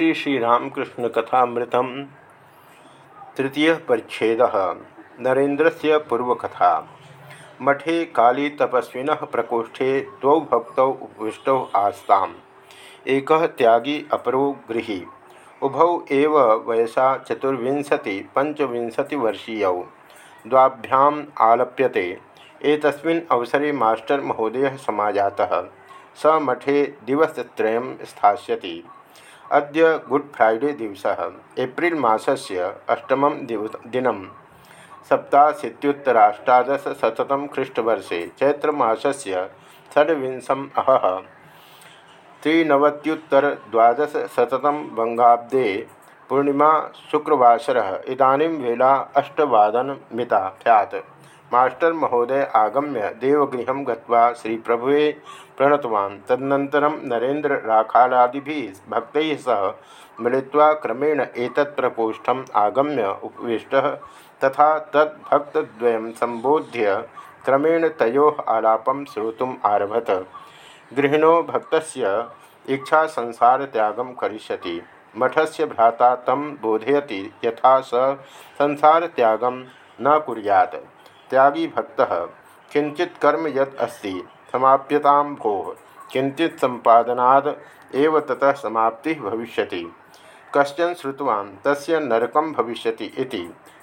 श्री श्रीरामकृष्ण कथामृतम तृतीय परिच्छेद। नरेन्द्र से पूर्वकथा। मठे काली तपस्विन प्रकोष्ठे द्वौ भक्तौ उपविष्टौ आस्ताम्। एक त्यागी अपरो गृही। उभौ एव वयसा चतुर्विंशति पंचविंशतिवर्षीयौ द्वाभ्याम् आलप्यते। एतस्मिन् अवसरे मास्टर महोदय समाजातः। स मठे दिवसत्रयं स्थास्यति। अद्य गुड फ्राइडे दिवस एप्रिल मासस्य अष्टमं दिन। सप्ताशीत्युत्तराष्टादशशततम ख्रीष्टवर्षे चैत्रमासस्य षड्विंशम् अहः। बंगाब्दे पूर्णिमा शुक्रवासर। इदानीं वेला अष्टवादन मिता स्यात्। मास्टर महोदय आगम्य देवगृह गत्वा श्री प्रभुवे प्रणतवान्। तदनन्तरं नरेन्द्र राखालादि भक्त सह मिलित्वा क्रमेण एतत् प्रकोष्ठम् आगम्य उपविष्टः तथा तद्भक्तद्वयं सम्बोध्य क्रमेण तयोः आलापं श्रोतुम् आरभत। गृहिणो भक्तस्य इच्छा संसारत्यागं करिष्यति। मठस्य भ्राता तं बोधयति यथा स संसारत्यागं न कुर्यात्। त्यागी भक्त किंचित कर्म यद अस्ति समाप्यता भो। किंचित संपादनाद एव ततः समाप्ति भविष्यति। कशन श्रुतवान्, तस्य नरकं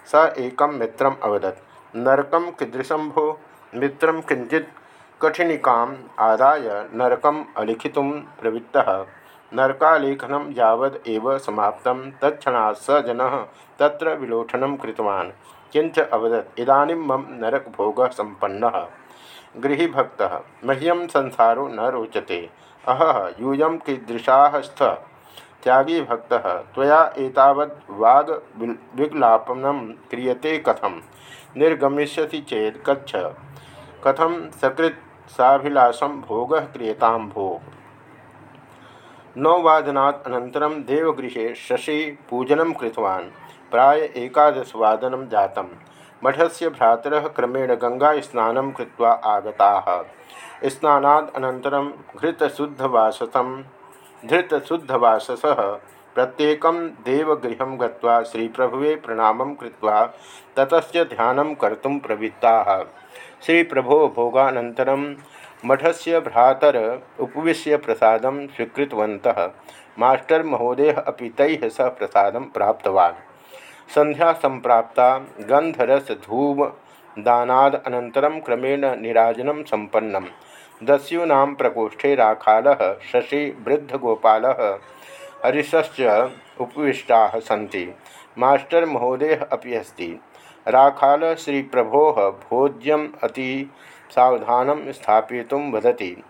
स एकं मित्रम् अवदत्। नरकं कीदृशं भो? मित्रं किंचित कठिनिकाम् आदाय नरकम् अलिखितुं प्रवृत्तः। नरकालेखनं यावद् एव स जनः तत्र विलोठनं कृतवान्। किंच अवदत्, इदानीं मम नरक भोग संपन्न गृहभक्त। मह्यम संसारो न रोचते। अह यूयं कीदृशास्थ त्यागी भक्त त्वया एतावद् वाग विग्लापनं क्रियते कथम निर्गमिष्यति चेत कच्छ। कथम सकृत साभिलाषं भोग क्रियतां भो? नौवादनात् अनन्तरं देवगृहे शशि पूजनं कृतवान्। मठस्य भ्रातरः क्रमेण गङ्गास्नानं कृत्वा आगताः। अनन्तरं घृतशुद्धवाससं धृतशुद्धवाससः प्रत्येकं देवगृहं गत्वा श्रीप्रभुवे प्रणामं कृत्वा ततस्य ध्यानं कर्तुं प्रवृत्ताः। श्रीप्रभो भोगानन्तरं मठस्य भ्रातर उपविश्य प्रसादं स्वीकृतवन्तः। मास्टर् महोदयः अपि सह प्रसादं प्राप्तवान्। संध्या संप्राप्ता गंधरस धूम, दानाद अनन्तरं क्रमेण निराजनं संपन्नं दस्यूनां प्रकोष्ठे राखालः, शशि, वृद्धगोपालः हरिशश्च उपविष्टाः सन्ति। मास्टर् महोदयः अपि अस्ति। राखाल श्रीप्रभोः भोज्यम् अति सावधानं स्थापयितुं वदति।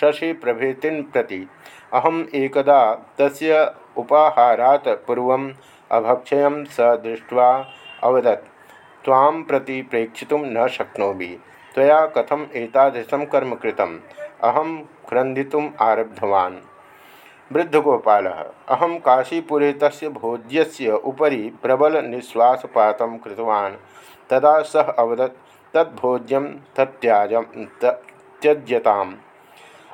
शशि प्रभृति प्रति, अहम् एकदा तस्य उपाहारात् पूर्वं अभक्षय स दृष्ट्वा अवदत्। तां प्रति प्रेक्षित न शक्नोमि। तया कथम एतादृशं कर्म कृतम्? अहं क्रन्दितुम् आरब्धवान्। वृद्धगोपालः, अहं काशीपुरे तस्य भोज्यस्य प्रबल कृतवान्। तदा सः अवदत् तद्भोज्यं तत्याजं त्यज्यताम्।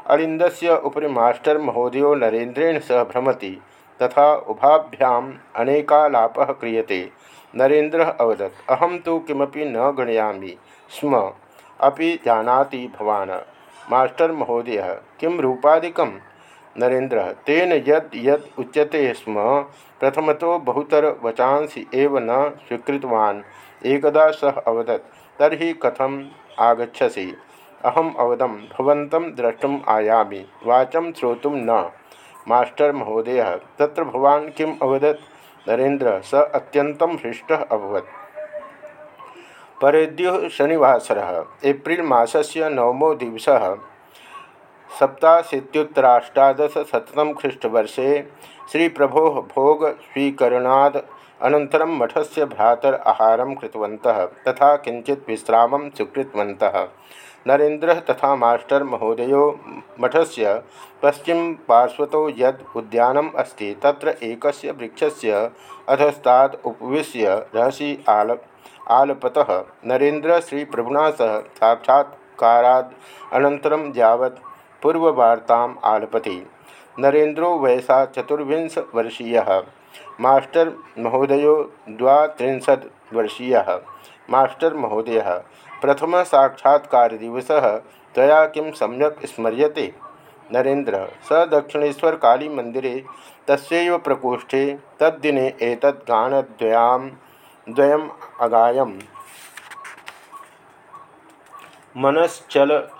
अरिन्दस्य उपरि मास्टर् महोदयो नरेन्द्रेण सह भ्रमति। तथा उभाभ्याम अनेकालाप क्रियते। नरेन्द्र अवदत् अहम तो किमपि न गणयामि। स्म, अपि जानाति भवान्। मास्टर महोदय, किं रूपादिकं नरेन्द्र, तेन यद यद उच्यते स्म प्रथम तो बहुतर वचांसि एव न स्वीकृतवान्। एकदा सह अवदत्, तर्हि कथम आगछसी अहम अवदम, भवन्तं द्रष्टुम आयामि। वाचं श्रोतुं न। मास्टर महोदय, तत्र भवान् किम् अवदत्? नरेन्द्र, स अत्यन्तं हृष्टः अभवत्। परेद्युः शनिवासरः, एप्रिल् मासस्य नवमो दिवस, सप्ताशीत्युत्तराष्टादशशततम ख्रीष्टवर्षे श्रीप्रभोः भोगस्वीकरणाद् अनन्तरं मठस्य भ्रातर आहारं तथा किञ्चित् विश्रामं स्वीकृतवन्तः। नरेन्द्र तथा मास्टर महोदयो मठस्य पश्चिम पार्श्वतो यद उद्यानम अस्ति, तत्र एकस्य वृक्षस्य अधस्तात् उपविश्य रहसि आल, आलपतः नरेन्द्र श्री प्रभुना सह साक्षात्काराद अनन्तरं यावत् आलपति। नरेन्द्रो वयसा चतुर्विंश वर्षीय मास्टर महोदय द्वात्रिंशत् वर्षीय मास्टर प्रथम साक्षात्कार दिवस तया किं सम्यक स्मर्यते? नरेन्द्र स दक्षिणेश्वर काली मंदिरे तस्व प्रकोष्ठे तद्दिने एतद् गानद्वयां द्वयम् अगायम्।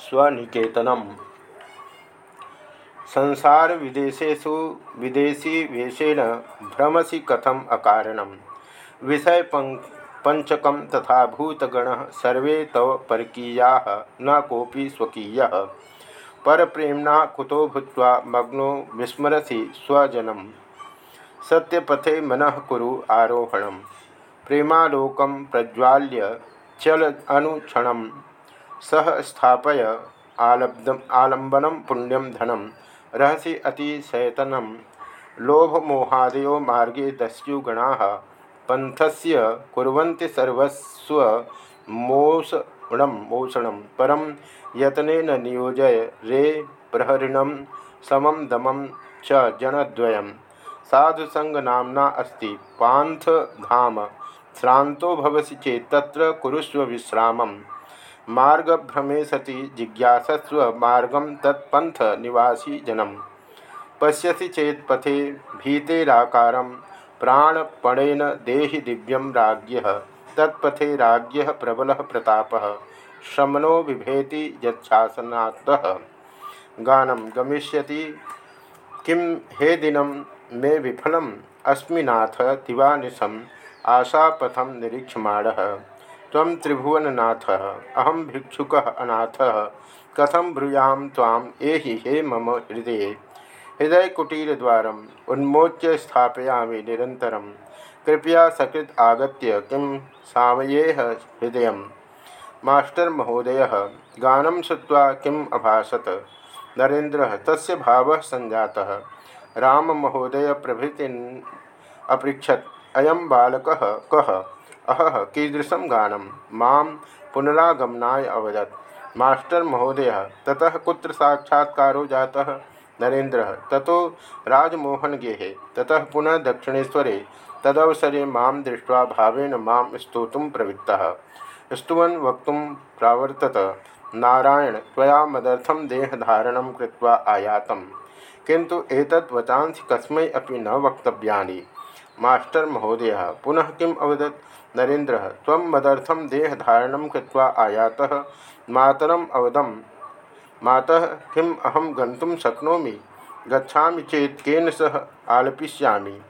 स्वनिकेतनम संसार विदेशेषु विदेशी वेशेन भ्रमसी कथम अकारण विषय पंचक तथा भूतगण सर्वे तव परकीया, न कोपी स्वकीय। परप्रेमना कुतो भूत मग्नो विस्मरसी स्वजनम। सत्यपथे मन कुरु आरोहण प्रेमालोक प्रज्वाल्य चल अनुक्षण सह स्थापय आलब्धम आलंबनम पुण्यम धनम रहसी अतिशयतनम। लोभमोहादयो मार्गे दस्युगणा। पंथस्य कुर्वन्ति सर्वस्व मोषणम मोषणम परम यतनेन नियोजय रे प्रहरिणम समम दमम च जनद्वयम साधुसंगनामना अस्ति पांथ धाम श्रांतो भवसि चेत तत्र कुरुस्व विश्रामम् मार्गभ्रमे सति जिज्ञासस्व मार्गम तत्पंथ निवासी जनम। पश्यसि चेत पथे भीतेराकार प्राणपणेन देहि दिव्यम राज्ञ, तत्पथे राज्ञ प्रबल प्रताप, शमनो बिभेति यशासनात् गानम गमिष्यति। किम हे दिनम मे विफलम, अस्मिनाथ दिवानिशम आशापथम निरीक्षमाण। तम त्रिभुवननाथ अहम भिक्षुक अनाथ कथम ब्रूयाम ताम एहि हे मम हृदय। हृदयकुटीरद्वार उन्मोच्य स्थापयामि निरंतर कृपया सकृत आगत्य किं सामयेह हृदय मास्टर महोदय गानम श्रुवा किम अभाषत नरेन्द्र, तस्य भाव संजाता राम महोदय प्रभृति अपृछत अयम बालक कह अह, कीदृशं गानम माँ पुनरागमनाय अवदत्। मास्टर महोदय ततः कुत्र साक्षात्कारो जातः? नरेन्द्र ततो राजमोहन गेहे ततः पुनः दक्षिणेश्वरे, तदवसरे माँ दृष्ट्वा भावेन माँ स्तोतुं प्रवृत्तः। स्तुवन् वक्तुं प्रावर्तत, नारायण त्वया मदर्थं देहधारणं कृत्वा आयातं किन्तु एतद् वचांसि कस्मै अपि न वक्तव्यानि। मास्टर महोदय पुनः किम् अवदत्? नरेन्द्र तम मदर्थम देहधारण कृत्वा आयातः। मातरम अवदम मातः किम अहम गंतुम शक्नोमी? गच्छा चेत केन सह आलपिष्यामि।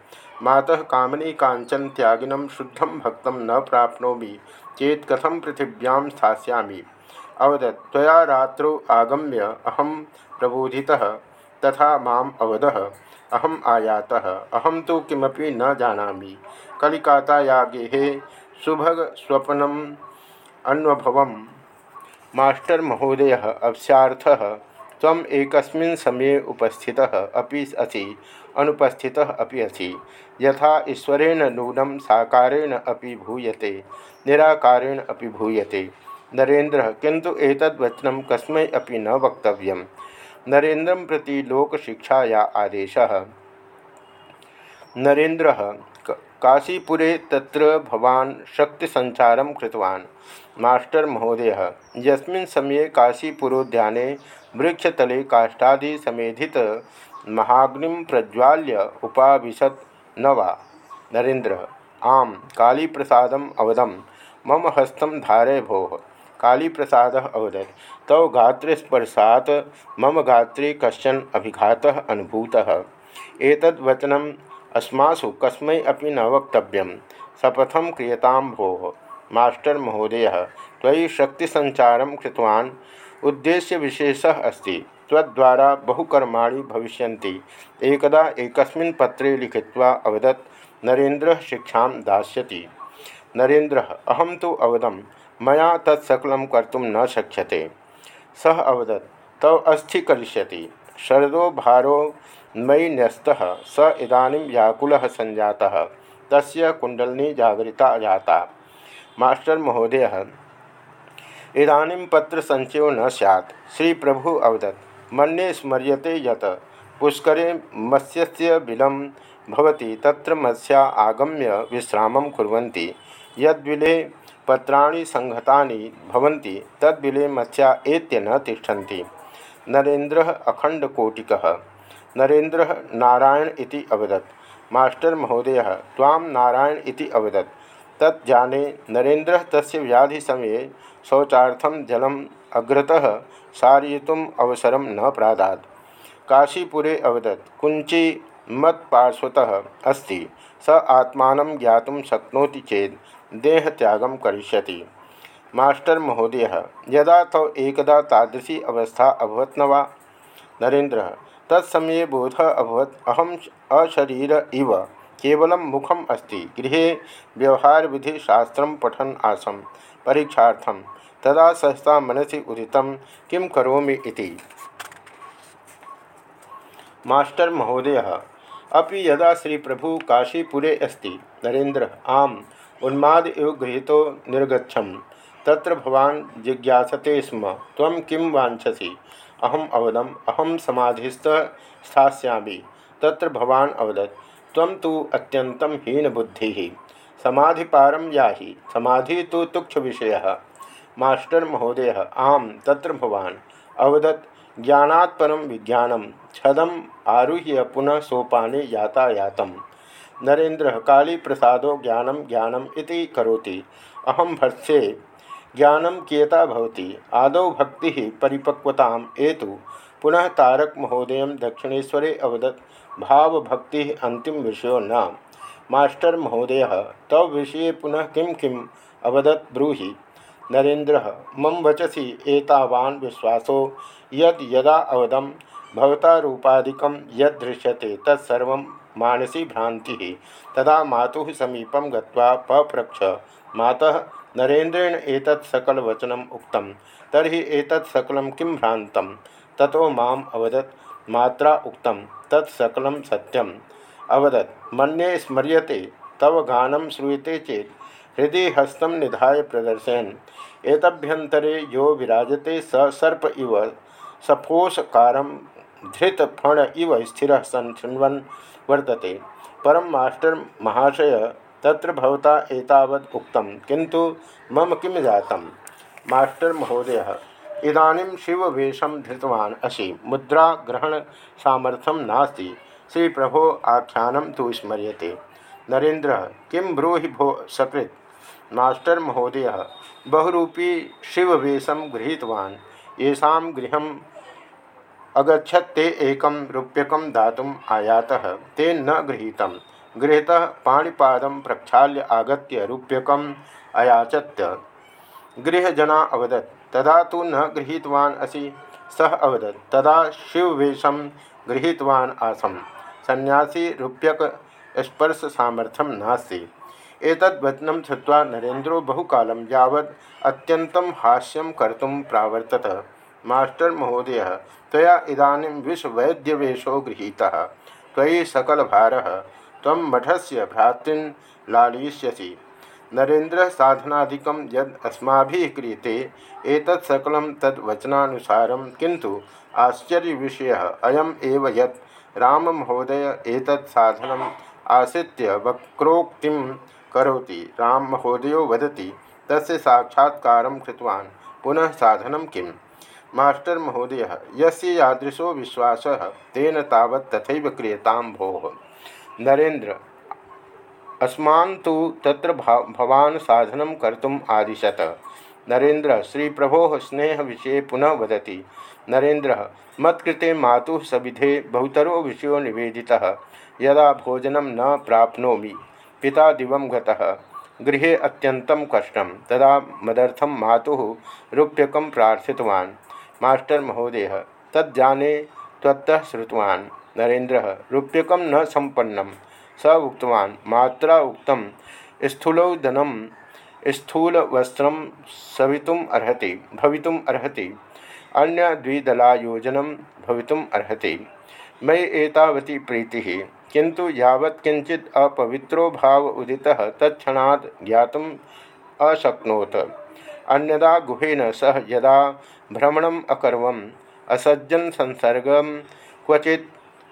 मातः कामनी कांचन त्यागिनं शुद्धं भक्त न प्राप्नोमि, चेत कथम पृथिव्यां स्थास्यामि। अवदत्, त्वया रात्रौ आगम्य अहम प्रबोधितः, तथा माम अवदः, अहम आयातः अहम तो किमपि न जानामि। कलिकाताया गेहे सुभग स्वप्नम अन्वभव मास्टर महोदय अवस्याथ तम एक समय उपस्थित अभी असी, अनुपस्थित अभी असी। यथा ईश्वरेण नूनम साकारेण अभी भूयते, निराकारेण अभी भूयते। नरेन्द्र किंतु एतद्वचन कस्मै अपि न वक्तव्य नरेन्द्र प्रति लोकशिक्षाया आदेश। नरेन्द्र काशीपुरे तत्र भवान् शक्तिसञ्चारं कृतवान्। मास्टर् महोदयः, यस्मिन् समये काशीपुरोद्याने वृक्षतले काष्ठादिसमेधितमहाग्निं प्रज्वाल्य उपाविशत् न वा? नरेन्द्र, आम, कालीप्रसादम् अवदम। मम हस्तं धारय भोः। कालीप्रसादः अवदत्। तव गात्रस्पर्शात् मम गात्रे कश्चन अभिघातः अनुभूतः। एतद्वचनं अस्मासु कस्मै अपि न वक्तव्यं शपथं क्रियतां भोः मास्टर् महोदय, त्वयि शक्तिसञ्चारं कृतवान्। उद्देश्यविशेषः अस्ति। त्वद्वारा बहुकर्माणि भविष्यन्ति। एकदा पत्रे लिखित्वा अवदत् नरेन्द्रः शिक्षां दास्यति। नरेन्द्रः, अहं तु अवदं मया तत्सकलं कर्तुं न शक्यते। सः अवदत्, तव अस्थि करिष्यति शरदो भारो मयि न्यस्त स इदानीं व्याकुलः सञ्जातः। तस्य कुण्डलिनी जागरिता जाता। मास्टर महोदय, इदानीं पत्रसञ्चयो न सैत् श्री प्रभु अवदत्, मन्ये स्मर्यते यत पुष्करे मत्स्य बिलं भवति, तत्र मत्स्या आगम्य विश्रामं कुर्वन्ति। यद्विले पत्राणि संहतानि भवन्ति, तद्विले मत्स्या एत्य न तिष्ठन्ति। नरेन्द्रः अखण्डकोटिकः। नरेन्द्रः नारायण इति अवदत्। मास्टर महोदय ताम नारायण इति अवदत्। तत् जाने नरेन्द्र तस्य व्याधि समय शौचार्थम जलम अग्रतः सारयितुम अवसर न प्रादात्। काशीपुरे अवदत् कुंची मत्पार्श्वतः अस्ति। स आत्मा ज्ञात शक्नोति चेत देहत्यागं करिष्यति। मास्टर महोदय, यदा तौ एकदा तादृशी अवस्था अभवत् न वा? नरेन्द्र तत्समये बोध अभवत। अहम अशरीर इव। केवल मुखम अस्ति। गृह व्यवहार विधि शास्त्र पठन आसम। परीक्षा तदा सहसा मनसी उदित। किं कौमी मास्टर महोदय अभी यदा श्री प्रभु काशीपुरे अस्ति, नरेन्द्र, आम उन्माद इव गृहीतो निर्गछम तत्र भवान जिज्ञासते स्म। त्वं किं वांछसी अहम अवदम। अहम समाधिस्थ स्थास्यामि। तत्र भवान अवदत्। त्वं तु अत्यन्तं हीनबुद्धिः। समाधि तो तुक्ष विषय मास्टर महोदय, आम, तत्र भवान। अवदत्। ज्ञानात् परम विज्ञानम छदम आरुह्य पुनः सोपाने यातायातम। नरेन्द्र काली प्रसादो ज्ञानम ज्ञानम करोति। अहम भत्से ज्ञानम कियता भवति, आदौ भक्ति परिपक्वता एतु। पुनः तारक महोदय दक्षिणेशरे अवदत्, भावभक्ति अंतिम विषय न मास्टर महोदय, तव विषय पुनः किं किम अवदत् ब्रूहि? नरेन्द्र, मम वचसी एतावान विश्वासो, यद यदा अवदम, भवता रूपादिकं यद दृश्यते तत्सर्व मानसी भ्रांति तदा मातुः समीपं गत्वा पप्रक्ष मातः नरेन्द्रेण एतत् सकल वचनम उक्तम। तरी एतत् सकल किं भ्रांत ततो माम अवदत्, मात्रा उक्तम तत्सकल सत्यम। अवदत्, मन्ये स्मर्यते, तव गानम श्रूयते चेत हृदय हस्तम निधाय प्रदर्शयन। एतभ्यंतरे यो विराजते स सर्प इव सफोषकार धृत फण इव स्थिर सन शृण्वन् वर्तते। परम मास्टर महाशय तत्र भवता एतावत् उक्तं किंतु मम किं जातं मास्टर महोदय, इदानीं शिववेशं धृतवान् असि। मुद्रा ग्रहण सामर्थ्यं नास्ति। श्री प्रभो आख्यानं तु स्मर्यते। नरेन्द्र, किं ब्रूहि भो सकृत्? मास्टर महोदय, बहुरूपी शिववेशं गृहीतवान्। येषां गृहम् अगछत् ते एकं रूप्यकं दातुम् आयातः, ते न गृहीतम्। गृहतः पाणीपाद प्रक्षाल्य आगत रूप्यकम् अयाचत्य गृहजना अवदत्, तदा तो न गृहीतवान् असि। सः अवदत्, तदा शिववेशं गृहीतवान् आसम। सन्यासी रूप्यक स्पर्श सामर्थ्यम नास्ति। एतद्वचनं श्रुत्वा नरेन्द्रो बहुकालं यावत् अत्यन्तं हास्यं कर्तुं प्रावर्तत। मास्टर महोदय, त्वया इदानीं विश्ववैद्यवेशो गृहीतः। त्वयि सकलभारः। तम मठ से भ्रातृन लालयिष्यसि नरेन्द्र साधनाक यद अस्माभिः क्रियते, एतत् सकलं तद्वचनानुसारं किन्तु आश्चर्य विषय अयम एव यत् राम महोदय एतत् साधनम् आश्रित्य वक्रोक्तिं करोति। राम महोदयो वदति, तस्य साक्षात्कारं कृतवान्, पुनः साधनं किम्? मास्टर महोदय, यस्य यादृशो विश्वासः, तेन तावत् तथैव क्रियतां भोः। नरेन्द्र अस्मान तो तत्र भवान साधन कर्तुम आदिशत। नरेन्द्र श्री प्रभो स्नेह विषय पुनः वदति। नरेन्द्र मत्कृते मातुः सविधे बहुतरो विषयो निवेदितः, यदा भोजनं न प्राप्नोमि, पिता दिवं गृहे अत्यन्तं कष्टं, तदा मदर्थं मातुः रूप्यकं प्रार्थितवान्। मास्टर महोदय त्वत्तः श्रुतवान्। नरेन्द्र रूप्यक न संपन्नम स उक्तवान्, मात्रा उक्तम स्थूलौदनम स्थूलवस्त्र सवितुम अर्हति अन्य द्विदलायोजनम भवितुम मयि एतावती प्रीति किंतु यावत् अपवित्रो भाव उदितः तत्क्षणात् ज्ञातुम अशक्नोत। अन्यदा गुहेन सह यदा भ्रमणम अकर्वम, असज्जन संसर्ग क्वचि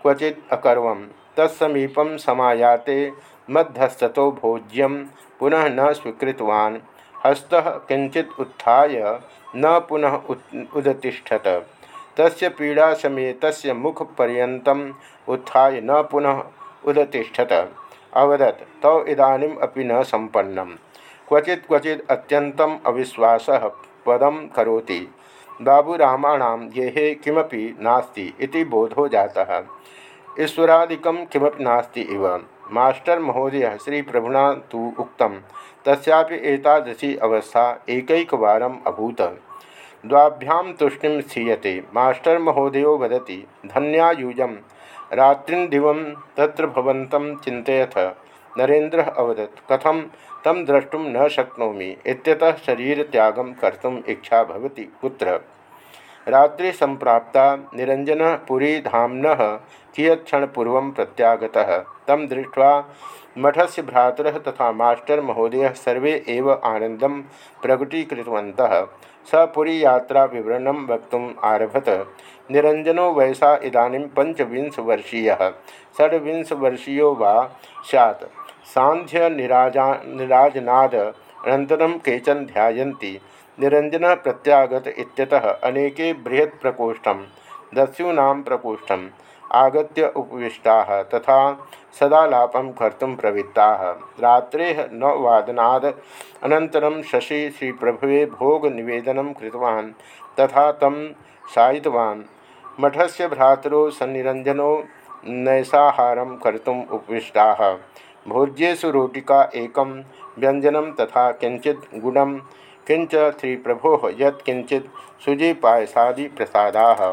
क्वचि अकर्व तत्समीपम समायाते मध्यस्थतो भोज्यम, पुनः न स्वीकृतवान्। हस्त किंचित उत्थाय न पुनः उदतिष्ठत। तस्य पीड़ा समय तस्य मुखपर्यन्तम् उत्थाय न पुनः उदतिष्ठत। अवदत्, तौ इदानीम् अपि न संपन्नम क्वचि क्वचि अत्यंतम अविश्वास पदम करोति। बाबूरामाणां गेहे किमपि नास्ति इति बोधो जाता। ईश्वरादिकं किमपि नास्ति इव। मास्टर महोदय श्री प्रभुना तो उक्तम तस्यापि एतादृशी अवस्था एकैकवारम् अभूत। द्वाभ्याम तुष्टि स्थीयते मास्टर महोदयो वदति, धन्यायुजम। रात्रिदिव त्र चिंतथ नरेन्द्र अवदत् कथम तम द्रष्टुम न शक्नोमी। इत्यतः शरीर त्यागम कर्तुम इच्छा भवति कुत्र रात्रि संप्राप्ता निरंजन पुरी धामन कियत्क्षणपूर्व प्रत्यागतः। तम दृष्ट्वा से भ्रातर तथा मास्टर महोदय सर्वे एव आनंदम प्रकटीकृतवन्तः स पुरी यात्रा विवरण वक्त आरभत। निरंजनो वैसा इदानीं पंचविंशवर्षीय षड्विंशवर्षीयो वा सैत् सांध्य निराजा निराजनाद अनन्तरं केचन ध्यायन्ति। निरंजन प्रत्यागत इत्यतः अनेके बृहत् प्रकोष्ठं, दस्यूनां प्रकोष्ठम् आगत्य उपविष्टा तथा सदालापं कर्तुं प्रवृत्ताः। रात्रेः नववादनाद अनन्तरं शशि श्रीप्रभुवे भोगनिवेदनं कृतवान् तथा तं शायितवान् मठस्य भ्रातरो सन्निरञ्जनो नैसाहारं कर्तुम् उपविष्टाः। भोज्येषु रोटिका एक व्यंजन तथा किंचित गुड़म किंच श्री प्रभो यत्किंचित सुजी पायसादि प्रसादाः